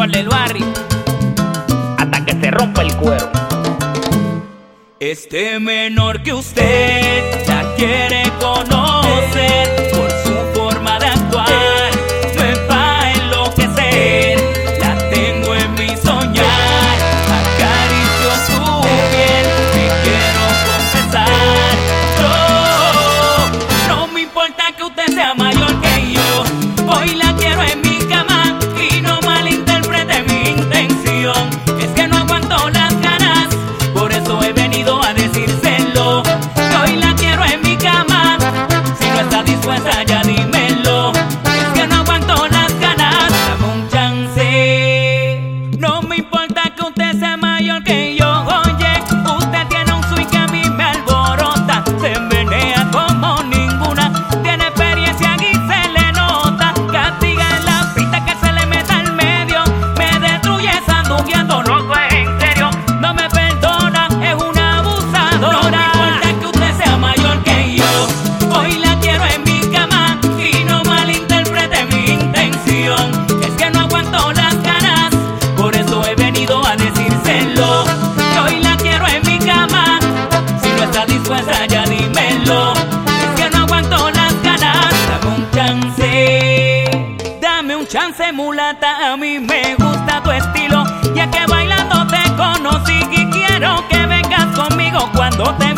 Eduardo del Barrio. Hasta que se rompa el cuero. Este menor que usted ya quiere conocer. chance mulata, a mí me gusta tu estilo, ya que bailando te conocí y quiero que vengas conmigo cuando te